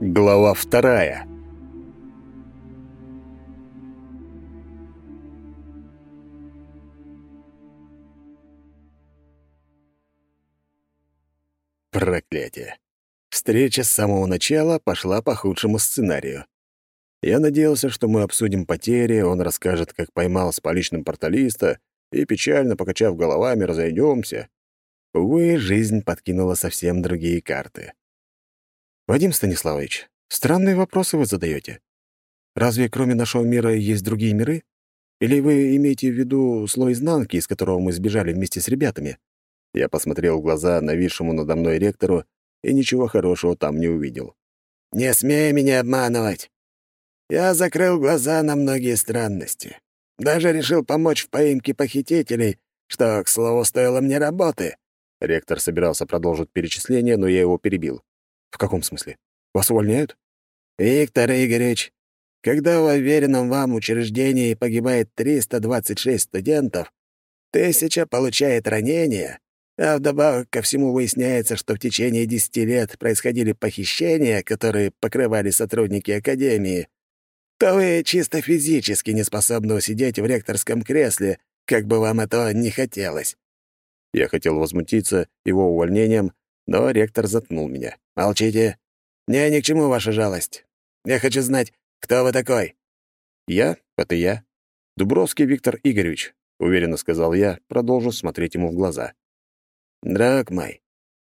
Глава вторая. Проклятие. Встреча с самого начала пошла по худшему сценарию. Я надеялся, что мы обсудим потери, он расскажет, как поймал с поличным порталиста, и, печально покачав головами, разойдемся. Увы, жизнь подкинула совсем другие карты. «Вадим Станиславович, странные вопросы вы задаете. Разве кроме нашего мира есть другие миры? Или вы имеете в виду слой изнанки, из которого мы сбежали вместе с ребятами?» Я посмотрел в глаза нависшему надо мной ректору и ничего хорошего там не увидел. «Не смей меня обманывать. Я закрыл глаза на многие странности. Даже решил помочь в поимке похитителей, что, к слову, стоило мне работы». Ректор собирался продолжить перечисление, но я его перебил. «В каком смысле? Вас увольняют?» «Виктор Игоревич, когда в уверенном вам учреждении погибает 326 студентов, тысяча получает ранения, а вдобавок ко всему выясняется, что в течение десяти лет происходили похищения, которые покрывали сотрудники Академии, то вы чисто физически не способны усидеть в ректорском кресле, как бы вам этого не хотелось». Я хотел возмутиться его увольнением, но ректор заткнул меня. «Молчите. Мне ни к чему ваша жалость. Я хочу знать, кто вы такой?» «Я — это я. Дубровский Виктор Игоревич», — уверенно сказал я, продолжив смотреть ему в глаза. «Друг мой,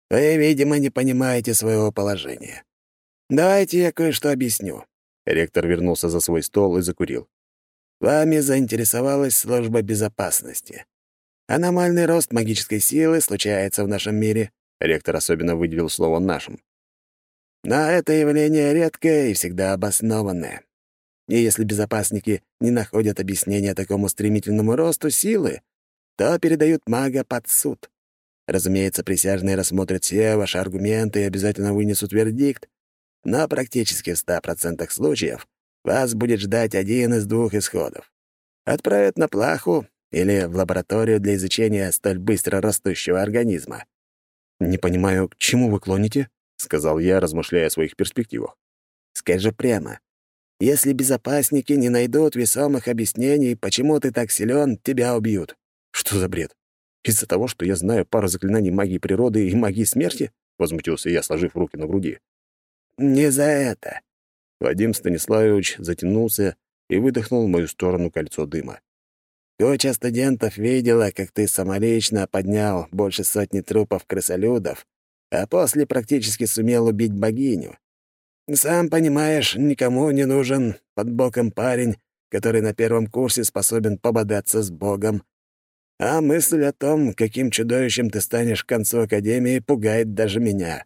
вы, видимо, не понимаете своего положения. Давайте я кое-что объясню». Ректор вернулся за свой стол и закурил. «Вами заинтересовалась служба безопасности. Аномальный рост магической силы случается в нашем мире». Ректор особенно выделил слово «нашим». Но это явление редкое и всегда обоснованное. И если безопасники не находят объяснения такому стремительному росту силы, то передают мага под суд. Разумеется, присяжные рассмотрят все ваши аргументы и обязательно вынесут вердикт, но практически в 100% случаев вас будет ждать один из двух исходов. Отправят на плаху или в лабораторию для изучения столь быстро растущего организма. «Не понимаю, к чему вы клоните?» — сказал я, размышляя о своих перспективах. «Скажу прямо. Если безопасники не найдут весомых объяснений, почему ты так силен, тебя убьют». «Что за бред? Из-за того, что я знаю пару заклинаний магии природы и магии смерти?» — возмутился я, сложив руки на груди. «Не за это». Вадим Станиславович затянулся и выдохнул в мою сторону кольцо дыма. «Куча студентов видела, как ты самолично поднял больше сотни трупов крысолюдов, а после практически сумел убить богиню. Сам понимаешь, никому не нужен под боком парень, который на первом курсе способен пободаться с Богом. А мысль о том, каким чудовищем ты станешь к концу Академии, пугает даже меня.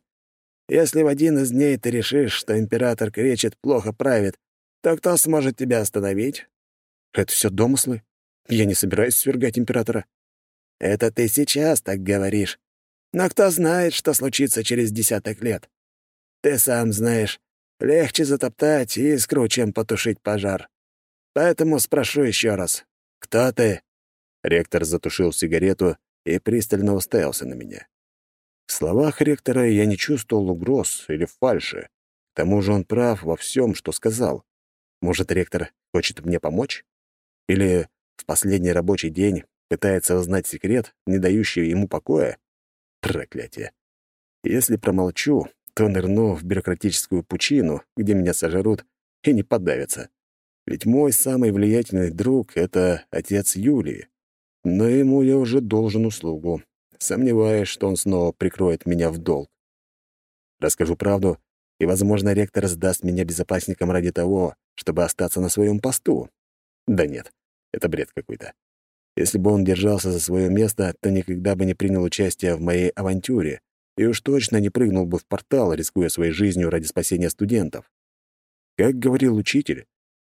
Если в один из дней ты решишь, что император Кречет плохо правит, то кто сможет тебя остановить? Это все домыслы. Я не собираюсь свергать императора. Это ты сейчас так говоришь. Но кто знает, что случится через десяток лет? Ты сам знаешь, легче затоптать искру, чем потушить пожар. Поэтому спрошу еще раз. Кто ты? Ректор затушил сигарету и пристально уставился на меня. В словах ректора я не чувствовал угроз или фальши. К тому же он прав во всем, что сказал. Может, ректор хочет мне помочь? Или в последний рабочий день пытается узнать секрет, не дающий ему покоя? Проклятие. Если промолчу, то нырну в бюрократическую пучину, где меня сожрут и не подавятся. Ведь мой самый влиятельный друг — это отец Юлии но ему я уже должен услугу. Сомневаюсь, что он снова прикроет меня в долг. Расскажу правду, и, возможно, ректор сдаст меня безопасникам ради того, чтобы остаться на своем посту. Да нет, это бред какой-то. Если бы он держался за свое место, то никогда бы не принял участие в моей авантюре и уж точно не прыгнул бы в портал, рискуя своей жизнью ради спасения студентов. Как говорил учитель,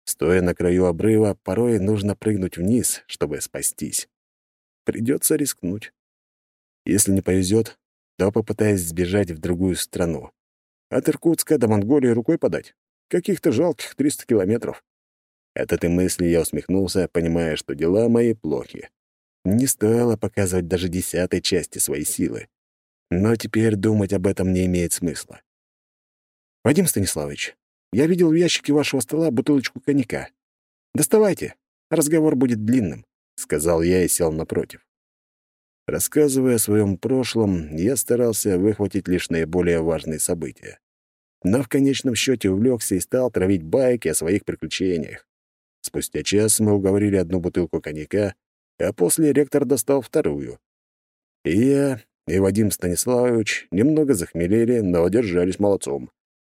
стоя на краю обрыва, порой нужно прыгнуть вниз, чтобы спастись. Придется рискнуть. Если не повезет, то попытаюсь сбежать в другую страну. От Иркутска до Монголии рукой подать. Каких-то жалких 300 километров. От этой мысли я усмехнулся, понимая, что дела мои плохи. Не стоило показывать даже десятой части своей силы. Но теперь думать об этом не имеет смысла. «Вадим Станиславович, я видел в ящике вашего стола бутылочку коньяка. Доставайте, разговор будет длинным», — сказал я и сел напротив. Рассказывая о своем прошлом, я старался выхватить лишь наиболее важные события. Но в конечном счете увлекся и стал травить байки о своих приключениях. Спустя час мы уговорили одну бутылку коньяка, а после ректор достал вторую. И я, и Вадим Станиславович немного захмелели, но держались молодцом.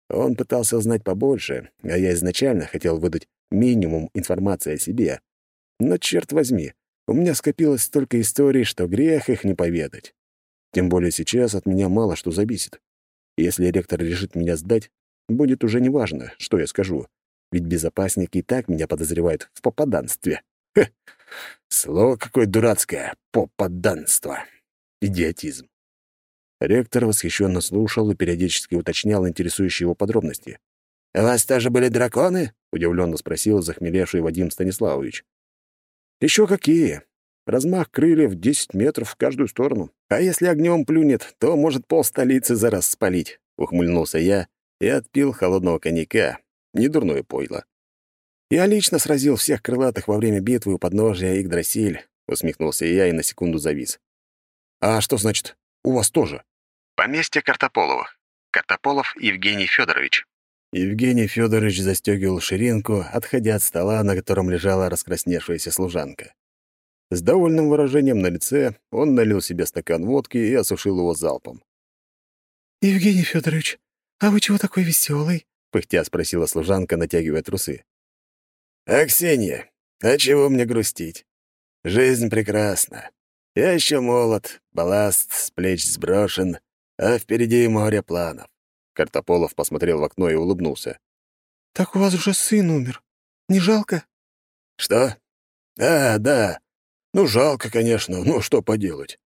Он пытался узнать побольше, а я изначально хотел выдать минимум информации о себе. Но, черт возьми, у меня скопилось столько историй, что грех их не поведать. Тем более сейчас от меня мало что зависит. Если ректор решит меня сдать, будет уже неважно, что я скажу, ведь безопасники и так меня подозревают в попаданстве. Хе. Слово какое дурацкое — попаданство. Идиотизм. Ректор восхищенно слушал и периодически уточнял интересующие его подробности. «У вас тоже были драконы?» — удивленно спросил захмелевший Вадим Станиславович. Еще какие! Размах крыльев 10 метров в каждую сторону. А если огнем плюнет, то может пол столицы за раз спалить», — ухмыльнулся я и отпил холодного коньяка. Недурное пойло. «Я лично сразил всех крылатых во время битвы у подножия Игдрасиль», — усмехнулся я и на секунду завис. «А что значит, у вас тоже?» «Поместье Картополовых. Картополов Евгений Федорович. Евгений Федорович застегивал ширинку, отходя от стола, на котором лежала раскрасневшаяся служанка. С довольным выражением на лице он налил себе стакан водки и осушил его залпом. «Евгений Федорович, а вы чего такой веселый? Пыхтя спросила служанка, натягивая трусы. «Аксинья, а чего мне грустить? Жизнь прекрасна. Я еще молод, балласт с плеч сброшен, а впереди море планов. Картополов посмотрел в окно и улыбнулся. «Так у вас же сын умер. Не жалко?» «Что? А, да. Ну, жалко, конечно. Ну, что поделать.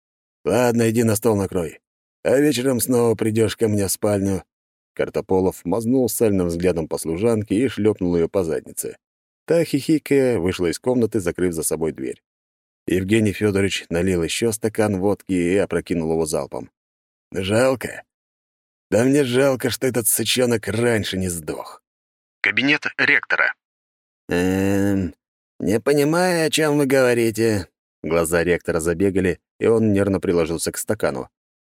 Ладно, иди на стол накрой. А вечером снова придешь ко мне в спальню». Картополов мазнул сальным взглядом по служанке и шлепнул ее по заднице. Та, хихикая, вышла из комнаты, закрыв за собой дверь. Евгений Федорович налил еще стакан водки и опрокинул его залпом. «Жалко. Да мне жалко, что этот сычонок раньше не сдох. Кабинет ректора. Эм, не понимаю, о чем вы говорите. Глаза ректора забегали, и он нервно приложился к стакану.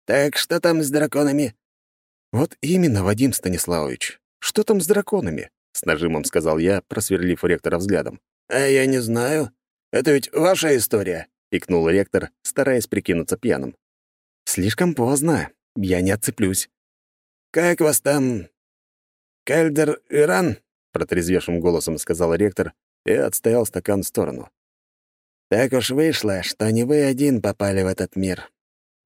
Так что там с драконами? Вот именно, Вадим Станиславович. Что там с драконами? С нажимом сказал я, просверлив ректора взглядом. А я не знаю. Это ведь ваша история, икнул ректор, стараясь прикинуться пьяным. Слишком поздно. Я не отцеплюсь. «Как вас там? Кальдер Иран?» — протрезвевшим голосом сказал ректор и отстоял стакан в сторону. «Так уж вышло, что не вы один попали в этот мир.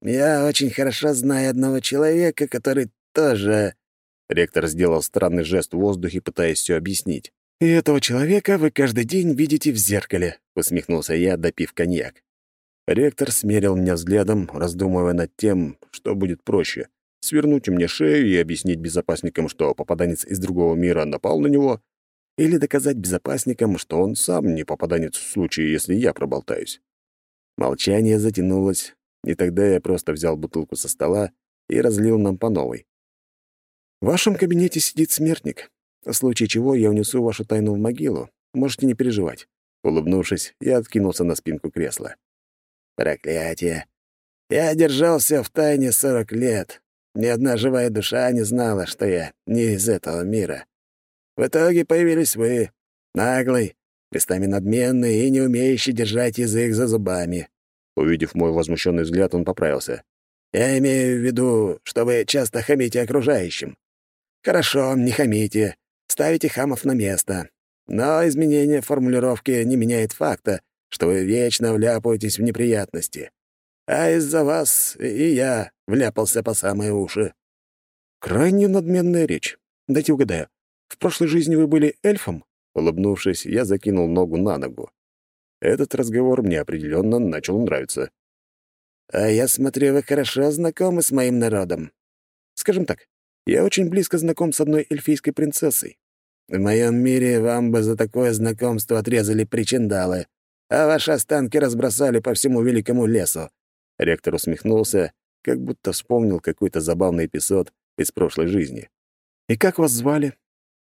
Я очень хорошо знаю одного человека, который тоже...» Ректор сделал странный жест в воздухе, пытаясь все объяснить. «И этого человека вы каждый день видите в зеркале», — усмехнулся я, допив коньяк. Ректор смерил меня взглядом, раздумывая над тем, что будет проще свернуть мне шею и объяснить безопасникам, что попаданец из другого мира напал на него, или доказать безопасникам, что он сам не попаданец в случае, если я проболтаюсь. Молчание затянулось, и тогда я просто взял бутылку со стола и разлил нам по новой. «В вашем кабинете сидит смертник, в случае чего я унесу вашу тайну в могилу. Можете не переживать». Улыбнувшись, я откинулся на спинку кресла. «Проклятие! Я держался в тайне сорок лет, ни одна живая душа не знала, что я не из этого мира. В итоге появились вы, наглый, местами надменный и не умеющий держать язык за зубами. Увидев мой возмущенный взгляд, он поправился. «Я имею в виду, что вы часто хамите окружающим. Хорошо, не хамите, ставите хамов на место. Но изменение формулировки не меняет факта, что вы вечно вляпаетесь в неприятности. А из-за вас и я вляпался по самые уши. Крайне надменная речь. Дайте угадаю. В прошлой жизни вы были эльфом? Улыбнувшись, я закинул ногу на ногу. Этот разговор мне определенно начал нравиться. «А я смотрю, вы хорошо знакомы с моим народом. Скажем так, я очень близко знаком с одной эльфийской принцессой. В моем мире вам бы за такое знакомство отрезали причиндалы. а ваши останки разбросали по всему великому лесу». Ректор усмехнулся, как будто вспомнил какой-то забавный эпизод из прошлой жизни. «И как вас звали?»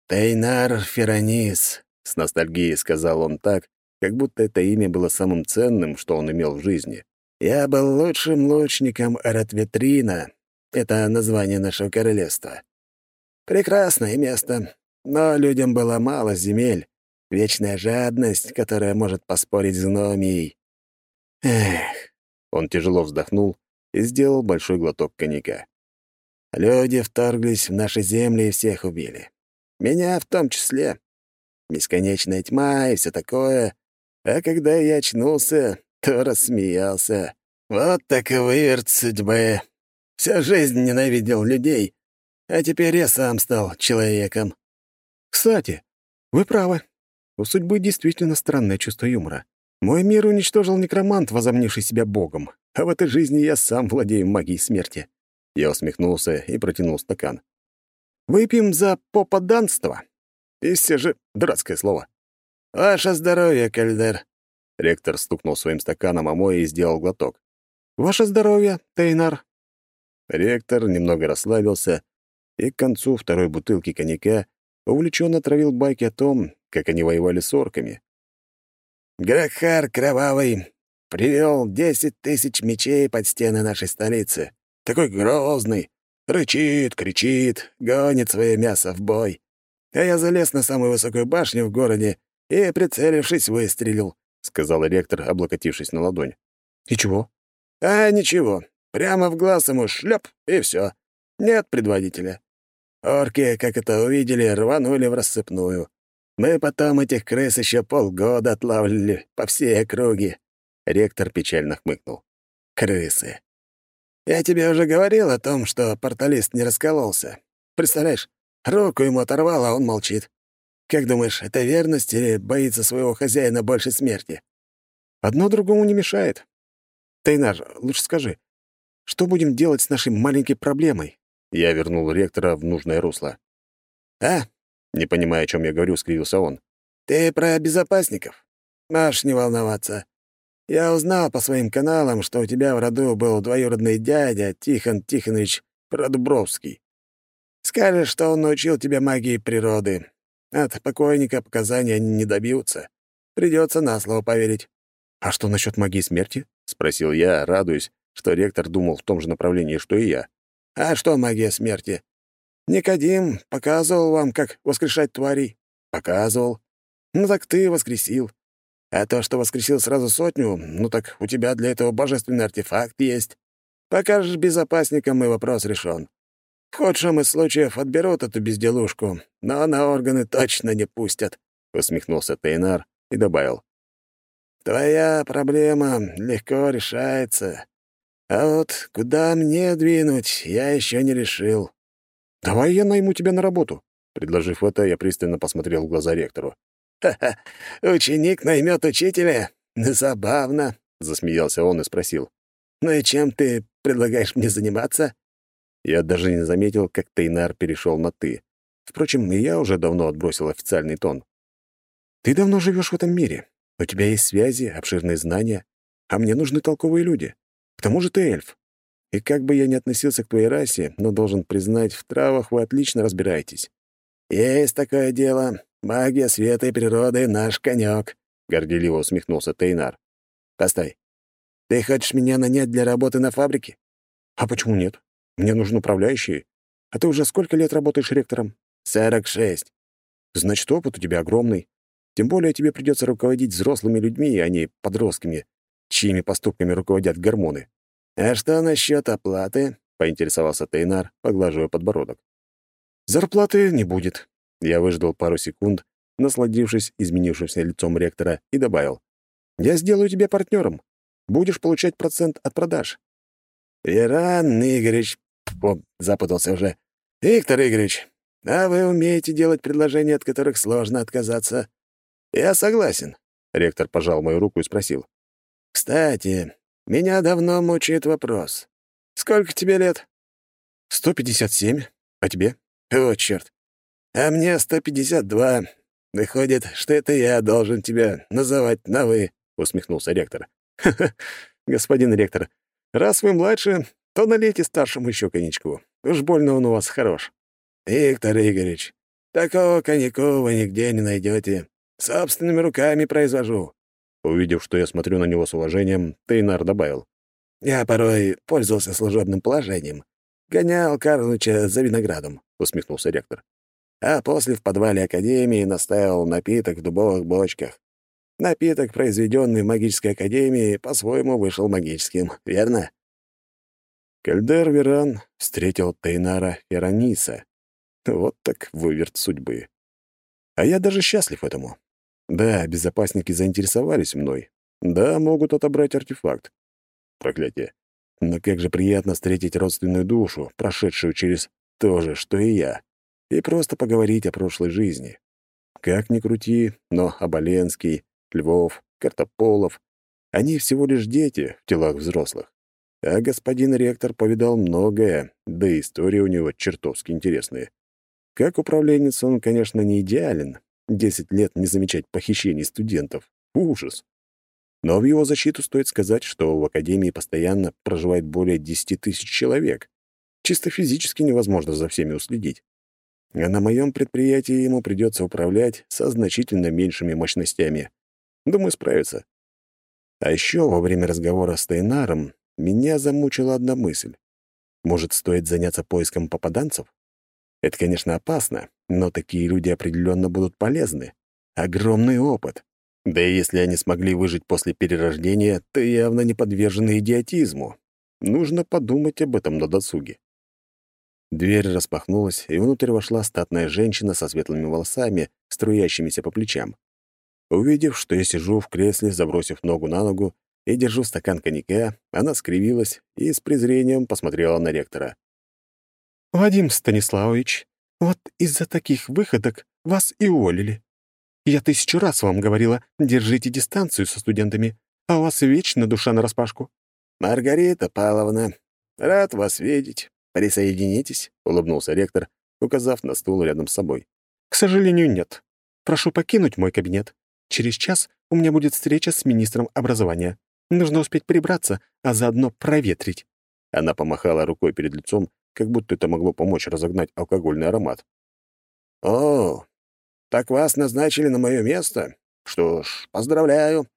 «Тейнар Феронис», — с ностальгией сказал он так, как будто это имя было самым ценным, что он имел в жизни. «Я был лучшим лучником Аратветрина. Это название нашего королевства. Прекрасное место, но людям было мало земель. Вечная жадность, которая может поспорить с гномией. Эх, он тяжело вздохнул и сделал большой глоток коньяка. Люди вторглись в наши земли и всех убили. Меня в том числе. Бесконечная тьма и все такое. А когда я очнулся, то рассмеялся. Вот так и выверт судьбы. Всю жизнь ненавидел людей, а теперь я сам стал человеком. Кстати, вы правы. У судьбы действительно странное чувство юмора. Мой мир уничтожил некромант, возомнивший себя богом, а в этой жизни я сам владею магией смерти. Я усмехнулся и протянул стакан. Выпьем за попаданство. И все же дурацкое слово. «Ваше здоровье, Кальдер!» Ректор стукнул своим стаканом о мой и сделал глоток. «Ваше здоровье, Тейнар!» Ректор немного расслабился и к концу второй бутылки коньяка увлеченно травил байки о том, как они воевали с орками. «Грахар Кровавый привел десять тысяч мечей под стены нашей столицы. Такой грозный, рычит, кричит, гонит свое мясо в бой. А я залез на самую высокую башню в городе и, прицелившись, выстрелил», — сказал ректор, облокотившись на ладонь. «И чего?» «А ничего. Прямо в глаз ему шлеп, и все. Нет предводителя. Орки, как это увидели, рванули в рассыпную. Мы потом этих крыс еще полгода отлавливали по всей округе. Ректор печально хмыкнул. Крысы. Я тебе уже говорил о том, что порталист не раскололся. Представляешь, руку ему оторвал, а он молчит. Как думаешь, это верность или боится своего хозяина больше смерти? Одно другому не мешает. Тайнар, лучше скажи, что будем делать с нашей маленькой проблемой? Я вернул ректора в нужное русло. «А?» — не понимая, о чем я говорю, скривился он. «Ты про безопасников? Можешь не волноваться. Я узнал по своим каналам, что у тебя в роду был двоюродный дядя Тихон Тихонович Продубровский. Скажешь, что он научил тебя магии природы. От покойника показания не добьются. Придется на слово поверить». «А что насчет магии смерти?» — спросил я, радуясь, что ректор думал в том же направлении, что и я. А что магия смерти? Никодим показывал вам, как воскрешать тварей. Показывал. Ну так ты воскресил. А то, что воскресил сразу сотню, ну так у тебя для этого божественный артефакт есть. Покажешь безопасникам, и вопрос решен. В худшем из случаев отберут эту безделушку, но на органы точно не пустят», — усмехнулся Тейнар и добавил. «Твоя проблема легко решается. А вот куда мне двинуть, я еще не решил. «Давай я найму тебя на работу». Предложив это, я пристально посмотрел в глаза ректору. «Ха-ха, ученик наймет учителя? Забавно», — засмеялся он и спросил. «Ну и чем ты предлагаешь мне заниматься?» Я даже не заметил, как Тейнар перешел на «ты». Впрочем, и я уже давно отбросил официальный тон. «Ты давно живешь в этом мире. У тебя есть связи, обширные знания, а мне нужны толковые люди. К тому же ты эльф. И как бы я ни относился к твоей расе, но должен признать, в травах вы отлично разбираетесь. Есть такое дело. Магия света и природы — наш конек, горделиво усмехнулся Тейнар. Постой. Ты хочешь меня нанять для работы на фабрике? А почему нет? Мне нужен управляющий. А ты уже сколько лет работаешь ректором? Сорок шесть. Значит, опыт у тебя огромный. Тем более тебе придется руководить взрослыми людьми, а не подростками чьими поступками руководят гормоны. «А что насчет оплаты?» — поинтересовался Тейнар, поглаживая подбородок. «Зарплаты не будет». Я выждал пару секунд, насладившись изменившимся лицом ректора, и добавил. «Я сделаю тебя партнером. Будешь получать процент от продаж». «Иран Игоревич...» О, запутался уже. «Виктор Игоревич, а вы умеете делать предложения, от которых сложно отказаться?» «Я согласен», — ректор пожал мою руку и спросил. «Кстати, меня давно мучает вопрос. Сколько тебе лет?» «Сто пятьдесят семь. А тебе?» «О, черт. А мне сто пятьдесят два. Выходит, что это я должен тебя называть на «вы». — усмехнулся ректор. «Ха-ха, господин ректор, раз вы младше, то налейте старшему еще коньячку. Уж больно он у вас хорош». «Виктор Игоревич, такого коньяку вы нигде не найдете. Собственными руками произвожу». Увидев, что я смотрю на него с уважением, Тейнар добавил. «Я порой пользовался служебным положением. Гонял Карлыча за виноградом», — усмехнулся ректор. «А после в подвале Академии настаивал напиток в дубовых бочках. Напиток, произведенный в магической академии, по-своему вышел магическим, верно?» Кальдер Веран встретил Тейнара Фераниса. Вот так выверт судьбы. А я даже счастлив этому. Да, безопасники заинтересовались мной. Да, могут отобрать артефакт. Проклятие. Но как же приятно встретить родственную душу, прошедшую через то же, что и я, и просто поговорить о прошлой жизни. Как ни крути, но Оболенский, Львов, Картополов — они всего лишь дети в телах взрослых. А господин ректор повидал многое, да и истории у него чертовски интересные. Как управленец он, конечно, не идеален. Десять лет не замечать похищений студентов. Ужас. Но в его защиту стоит сказать, что в Академии постоянно проживает более десяти тысяч человек. Чисто физически невозможно за всеми уследить. А на моем предприятии ему придется управлять со значительно меньшими мощностями. Думаю, справится. А еще во время разговора с Тайнаром меня замучила одна мысль. Может, стоит заняться поиском попаданцев? Это, конечно, опасно, но такие люди определенно будут полезны. Огромный опыт. Да и если они смогли выжить после перерождения, то явно не подвержены идиотизму. Нужно подумать об этом на досуге. Дверь распахнулась, и внутрь вошла статная женщина со светлыми волосами, струящимися по плечам. Увидев, что я сижу в кресле, забросив ногу на ногу, и держу стакан коньяка, она скривилась и с презрением посмотрела на ректора. «Вадим Станиславович, вот из-за таких выходок вас и уволили. Я тысячу раз вам говорила, держите дистанцию со студентами, а у вас вечно душа нараспашку». «Маргарита Павловна, рад вас видеть. Присоединитесь», — улыбнулся ректор, указав на стул рядом с собой. «К сожалению, нет. Прошу покинуть мой кабинет. Через час у меня будет встреча с министром образования. Нужно успеть прибраться, а заодно проветрить». Она помахала рукой перед лицом, как будто это могло помочь разогнать алкогольный аромат. «О, так вас назначили на мое место? Что ж, поздравляю.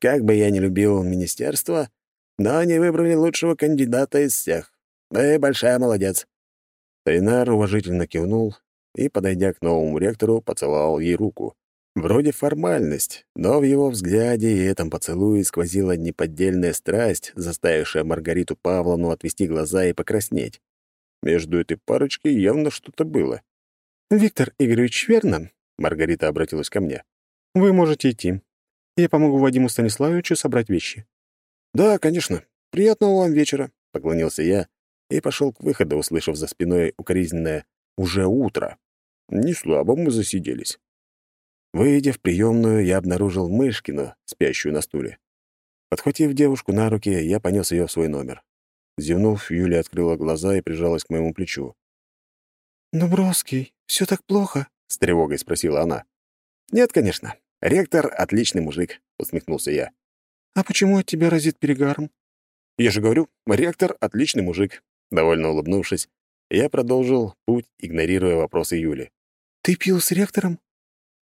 Как бы я ни любил министерство, но они выбрали лучшего кандидата из всех. Вы большая молодец». Тайнар уважительно кивнул и, подойдя к новому ректору, поцеловал ей руку. Вроде формальность, но в его взгляде и этом поцелуе сквозила неподдельная страсть, заставившая Маргариту Павловну отвести глаза и покраснеть. Между этой парочкой явно что-то было. «Виктор Игоревич, верно?» — Маргарита обратилась ко мне. «Вы можете идти. Я помогу Вадиму Станиславовичу собрать вещи». «Да, конечно. Приятного вам вечера», — поклонился я и пошел к выходу, услышав за спиной укоризненное «уже утро». Не слабо мы засиделись. Выйдя в приемную, я обнаружил Мышкину, спящую на стуле. Подхватив девушку на руки, я понес ее в свой номер. Зевнув, Юля открыла глаза и прижалась к моему плечу. «Дубровский, все так плохо?» — с тревогой спросила она. «Нет, конечно. Ректор — отличный мужик», — усмехнулся я. «А почему от тебя разит перегаром?» «Я же говорю, ректор — отличный мужик». Довольно улыбнувшись, я продолжил путь, игнорируя вопросы Юли. «Ты пил с ректором?»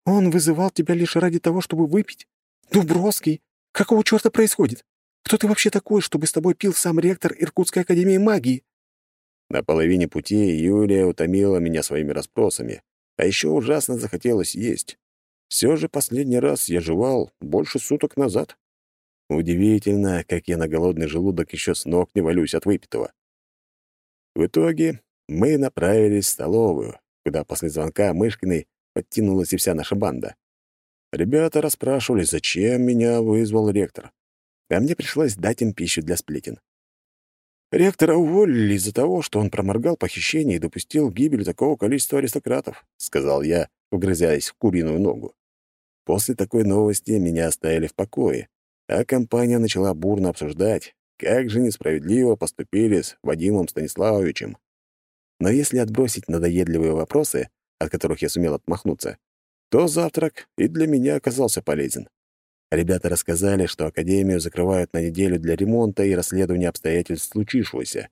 Он вызывал тебя лишь ради того, чтобы выпить? Дубровский, какого черта происходит? Кто ты вообще такой, чтобы с тобой пил сам ректор Иркутской академии магии?» На половине пути Юлия утомила меня своими расспросами, а еще ужасно захотелось есть. Все же последний раз я жевал больше суток назад. Удивительно, как я на голодный желудок еще с ног не валюсь от выпитого. В итоге мы направились в столовую, куда после звонка Мышкиной подтянулась и вся наша банда. Ребята расспрашивали, зачем меня вызвал ректор. А мне пришлось дать им пищу для сплетен. Ректора уволили из-за того, что он проморгал похищение и допустил гибель такого количества аристократов, сказал я, угрызаясь в куриную ногу. После такой новости меня оставили в покое, а компания начала бурно обсуждать, как же несправедливо поступили с Вадимом Станиславовичем. Но если отбросить надоедливые вопросы, от которых я сумел отмахнуться, то завтрак и для меня оказался полезен. Ребята рассказали, что Академию закрывают на неделю для ремонта и расследования обстоятельств случившегося.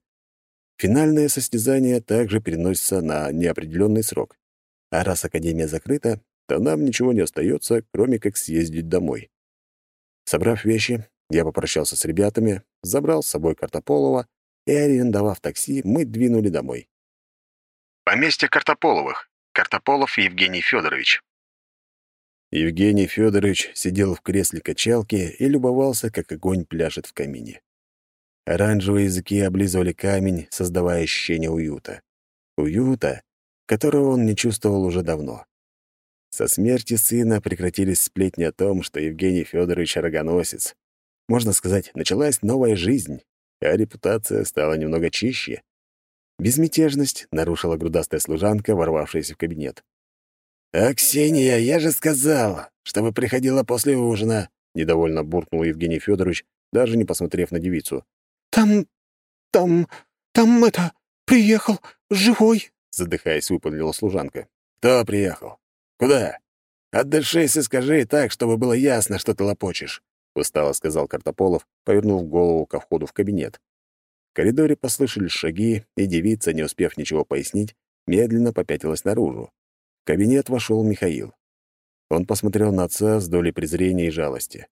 Финальное состязание также переносится на неопределенный срок. А раз Академия закрыта, то нам ничего не остается, кроме как съездить домой. Собрав вещи, я попрощался с ребятами, забрал с собой Картополова и, арендовав такси, мы двинули домой. Поместье Картополовых. Картополов Евгений Федорович. Евгений Федорович сидел в кресле качалки и любовался, как огонь пляшет в камине. Оранжевые языки облизывали камень, создавая ощущение уюта. Уюта, которого он не чувствовал уже давно. Со смерти сына прекратились сплетни о том, что Евгений Федорович рогоносец. Можно сказать, началась новая жизнь, а репутация стала немного чище. Безмятежность нарушила грудастая служанка, ворвавшаяся в кабинет. «Аксинья, я же сказал, чтобы приходила после ужина», — недовольно буркнул Евгений Федорович, даже не посмотрев на девицу. «Там... там... там это... приехал... живой», — задыхаясь, выпалила служанка. «Кто приехал? Куда? Отдышись и скажи так, чтобы было ясно, что ты лопочешь», — устало сказал Картополов, повернув голову ко входу в кабинет. В коридоре послышались шаги, и девица, не успев ничего пояснить, медленно попятилась наружу кабинет вошел Михаил. Он посмотрел на отца с долей презрения и жалости.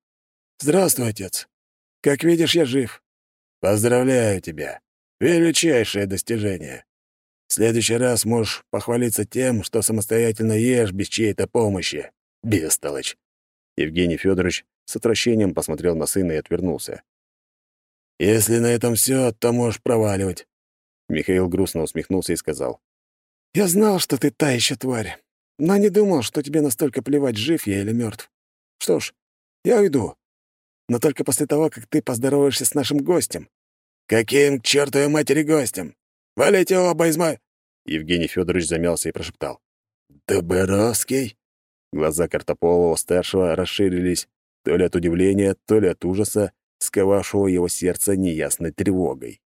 «Здравствуй, отец. Как видишь, я жив. Поздравляю тебя. Величайшее достижение. В следующий раз можешь похвалиться тем, что самостоятельно ешь без чьей-то помощи. Бестолочь». Евгений Федорович с отвращением посмотрел на сына и отвернулся. «Если на этом все, то можешь проваливать». Михаил грустно усмехнулся и сказал. «Я знал, что ты та еще тварь но не думал, что тебе настолько плевать, жив я или мертв. Что ж, я уйду. Но только после того, как ты поздороваешься с нашим гостем. Каким к чертовой матери гостем? Валите оба из мо... Евгений Федорович замялся и прошептал. «Добровский?» Глаза Картополова-старшего расширились то ли от удивления, то ли от ужаса, сковавшего его сердце неясной тревогой.